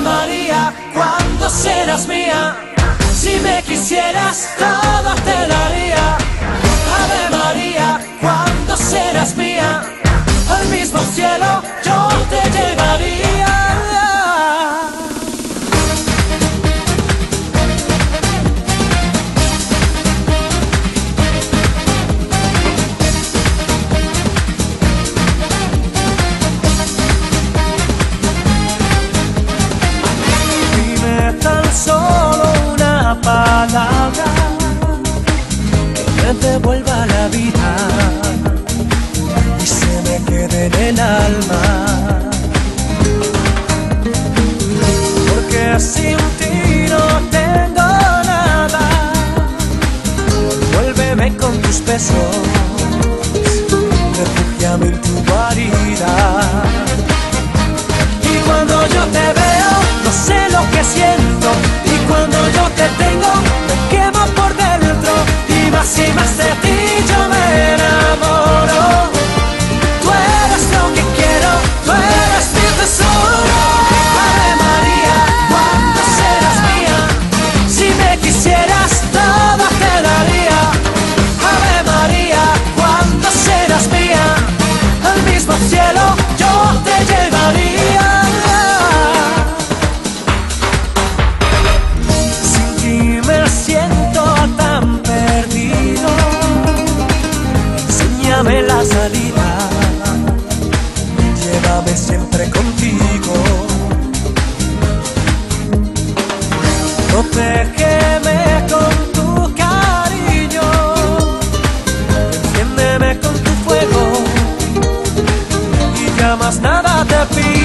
María, ¿cuándo serás mía? Si me quisieras, todo palabra que me devuelva la vida y se me quede en el alma. Porque sin ti no tengo nada. Vuélveme con tus besos, refugiame en tu guarida. Y cuando yo te veo, no sé lo que siento. Enséñame la salida, llévame siempre contigo. Protégeme con tu cariño, enciéndeme con tu fuego y ya más nada te pido.